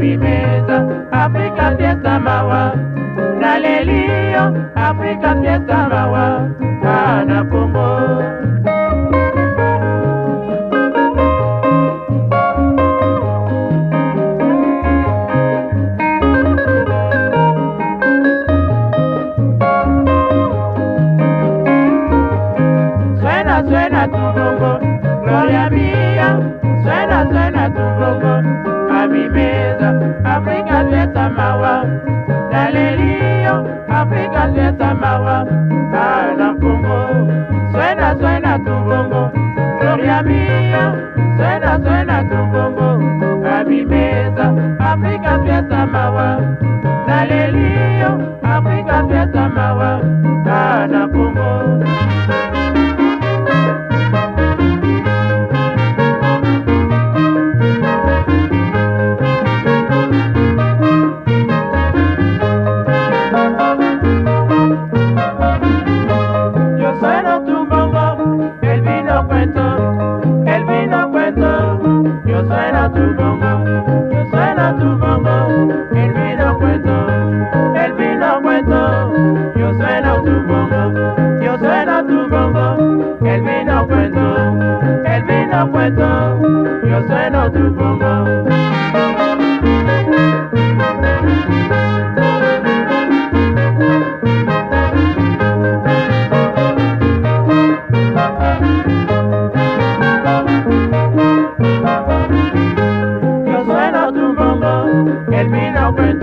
a mi mesa, África fiesta mawa. Galileo, África fiesta mawa. Ana Congo. Suena, suena tu bongo, gloria mía. Suena, suena tu bongo, yo afrika leta mawa kana kongo swena swena tubongo. Gloria mia. Swena swena tubongo. Kabimeza afrika fiesta mawa naleli el vino cuento. Yo sueno tu bongo, yo sueno tu bongo, el vino cuento, el vino cuento. Yo sueno tu bongo, yo sueno tu bongo, el vino cuento, el vino cuento. Yo sueno tu bongo. ain't open